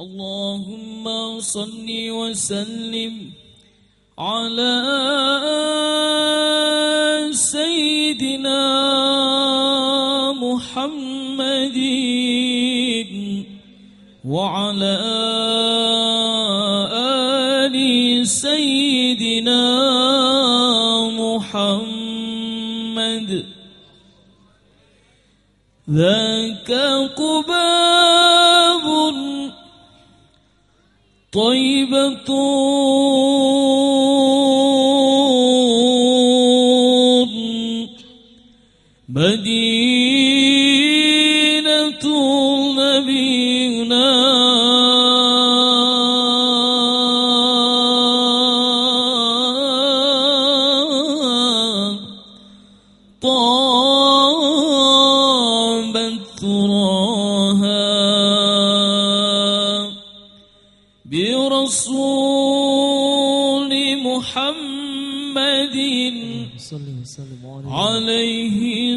اللهم صل وسلم على سيدنا محمد وعلى آل سيدنا محمد. ذاك قباب طيبة مدينة نبينا برسول محمد عليه. عليه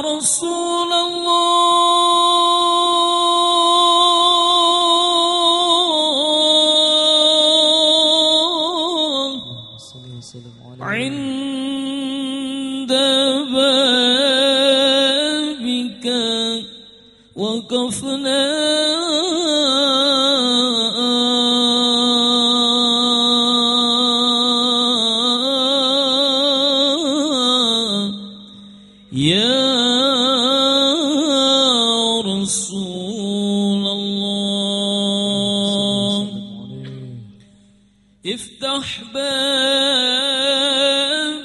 رسول الله.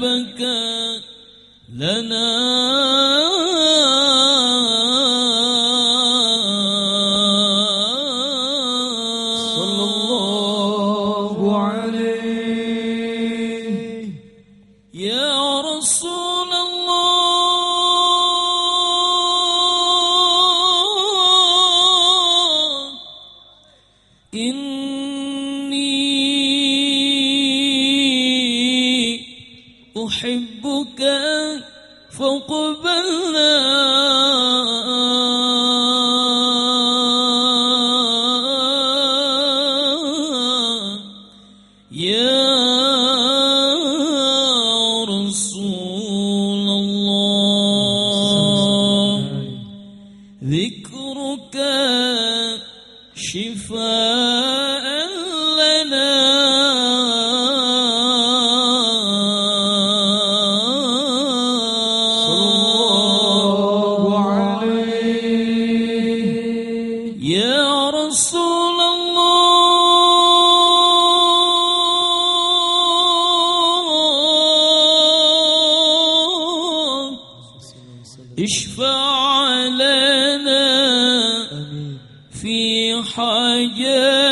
بابك لنا. صلى الله عليه. يا رسول الله إني أحبك اشفع لنا في حاجاتنا.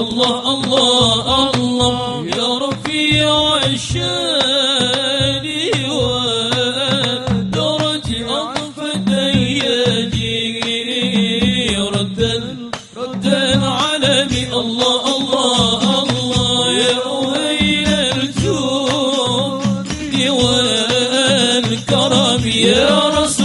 الله الله الله. يا ربي عشاني ودرجي أطفت دياجي ردا ردا عالمي الله الله الله. يا أهيل الجود والكرم. يا رسول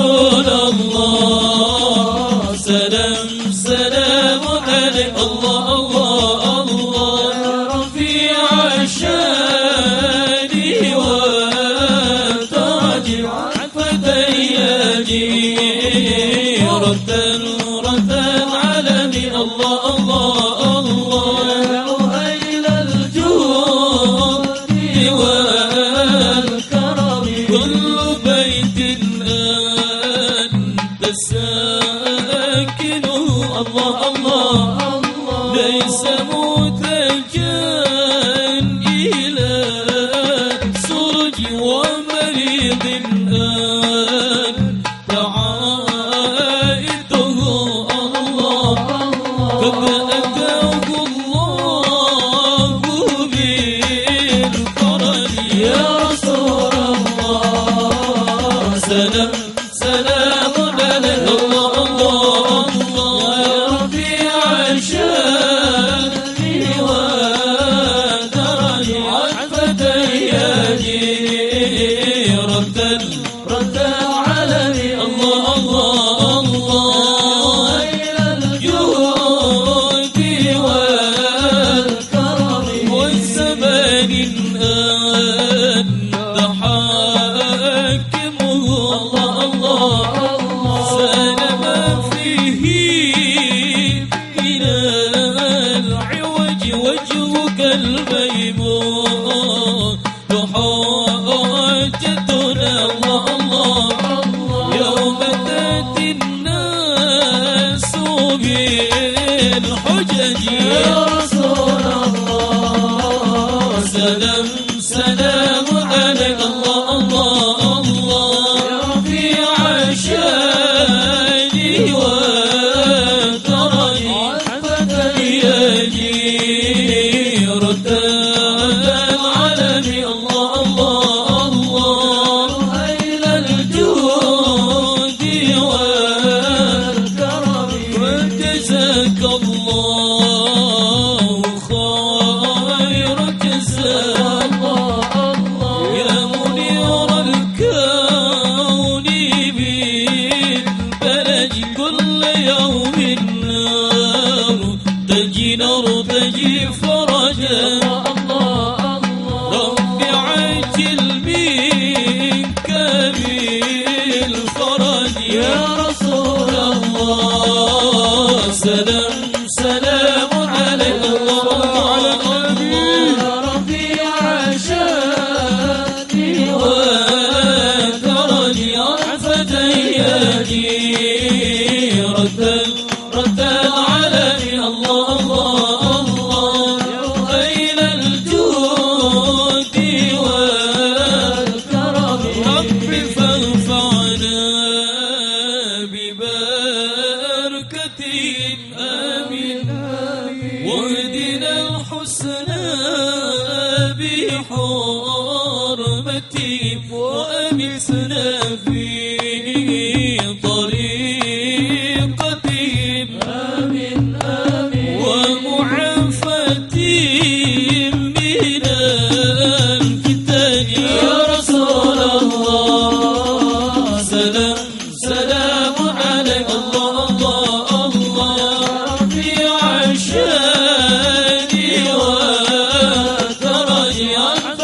ردا ردا عالمي الله الله الله. أهل الجود والكرم. كل بيت أنت الساكنه الله الله ليس متجاوز Yeah. يهدي وجه قلبي يموت لحوج الله. الله يوم تأتي الناس بالحجج يا رسول الله سلام سلام عليك الله. the year for 하면